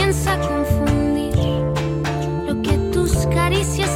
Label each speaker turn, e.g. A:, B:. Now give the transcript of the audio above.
A: comienza a confundir lo que tus caricias